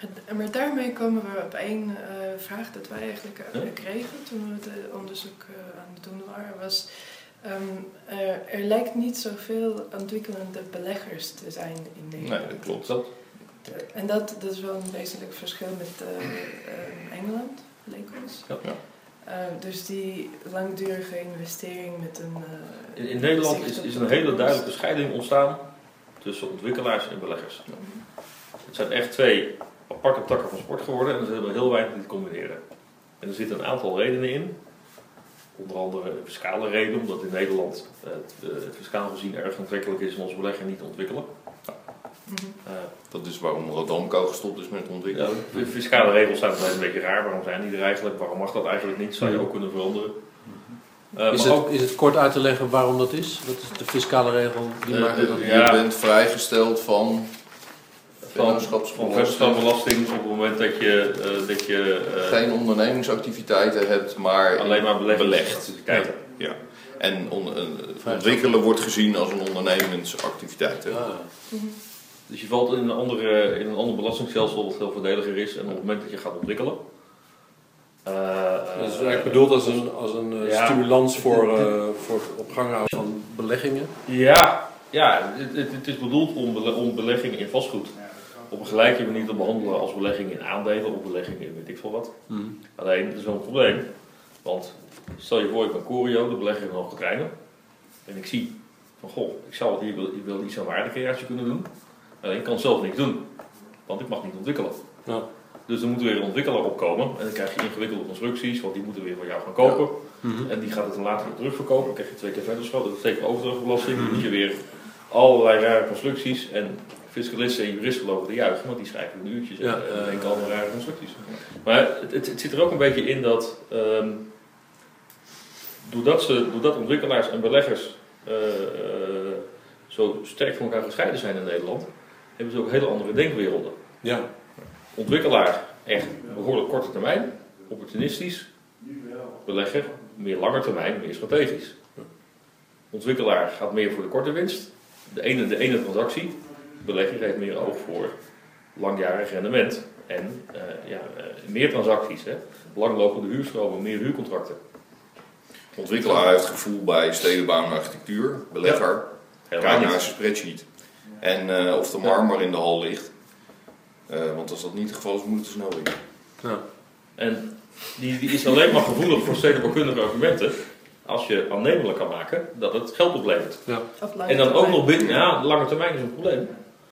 En- Maar daarmee komen we op één eh, vraag dat wij eigenlijk Ja? kregen toen we het eh, onderzoek aan het doen waren. Was, ehm, er, er lijkt niet zoveel ontwikkelende beleggers te zijn in Nee, Nederland. dat klopt. Dat, En dat, dat is wel een wezenlijk verschil met Engeland, leek ons. Ja. Ja. Dus die langdurige investering met een... in, in Nederland is, is een hele duidelijke scheiding ontstaan tussen ontwikkelaars en beleggers. Het zijn echt twee aparte takken van sport geworden en er zijn heel weinig die combineren. En er zitten een aantal redenen in. Onder andere een fiscale reden, omdat in Nederland het, eh, het fiscaal gezien erg aantrekkelijk is om als belegger niet te ontwikkelen. Mhm. Eh, Dat is waarom Rodamco gestopt is met ja, ontwikkelen. de fiscale regels zijn altijd een beetje raar. Waarom zijn die er eigenlijk? Waarom mag dat eigenlijk niet? Zou je ook kunnen veranderen. Eh, Is maar het, is het kort uit te leggen waarom dat is? Wat is de fiscale regel die Eh, maakt dat? ja. Je bent vrijgesteld van van, van vennootschapsbelasting. vennootschapsbelasting op het moment dat je, eh, dat je eh, geen ondernemingsactiviteiten hebt, maar alleen maar belegt. belegt. Kijken. Ja. En on- eh, ontwikkelen wordt gezien als een ondernemingsactiviteit. hè. Ah, Mhm. Dus je valt in een, andere, in een ander belastingstelsel wat veel voordeliger is. En op het moment dat je gaat ontwikkelen. eh, dat is eh, eigenlijk bedoeld als een, als een Ja. stimulans voor, eh, voor het op gang houden van beleggingen. Ja, ja het, het, is bedoeld om, om beleggingen in vastgoed op een gelijke manier te behandelen als beleggingen in aandelen of beleggingen in weet ik veel wat. Alleen, er is wel een probleem. Want stel je voor, ik ben Corio, de belegger in hoge treinen. En ik zie van, goh, ik zou het hier wel, ik wil iets aan waardecreatie kunnen doen. Alleen ik kan zelf niks doen. Want ik mag niet ontwikkelen. Ja. Dus er moet weer een ontwikkelaar opkomen. En dan krijg je ingewikkelde constructies, want die moeten weer van jou gaan kopen. Mhm. En die gaat het dan later weer terugverkopen. Dan krijg je twee keer verder schuld. Dat betekent overdrachtbelasting. Dan moet je weer allerlei rare constructies. En fiscalisten en juristen lopen te juichen, want die schrijven hun uurtjes en, Ja, en ja, denken allemaal rare constructies. Maar het, het, het zit er ook een beetje in dat, ehm, doordat, ze, doordat ontwikkelaars en beleggers eh, eh, zo sterk van elkaar gescheiden zijn in Nederland, hebben ze ook hele andere denkwerelden. Ja. Ontwikkelaar echt behoorlijk korte termijn, opportunistisch. Belegger meer lange termijn, meer strategisch. Ontwikkelaar gaat meer voor de korte winst. De ene, de ene transactie. Belegger heeft meer oog voor langjarig rendement. En eh, ja, eh, meer transacties. Hè. Langlopende huurstromen, meer huurcontracten. Ontwikkelaar heeft gevoel bij stedenbouw en architectuur. Belegger, kijk naar zijn spreadsheet. En eh, of de marmer in de hal ligt. Eh, want als dat niet het geval is, moet het er snel in. Ja. En die, die is alleen maar gevoelig voor stedenbouwkundige argumenten. Als je aannemelijk kan maken dat het geld oplevert. Op lange En dan ook nog binnen, ja, lange termijn is een probleem.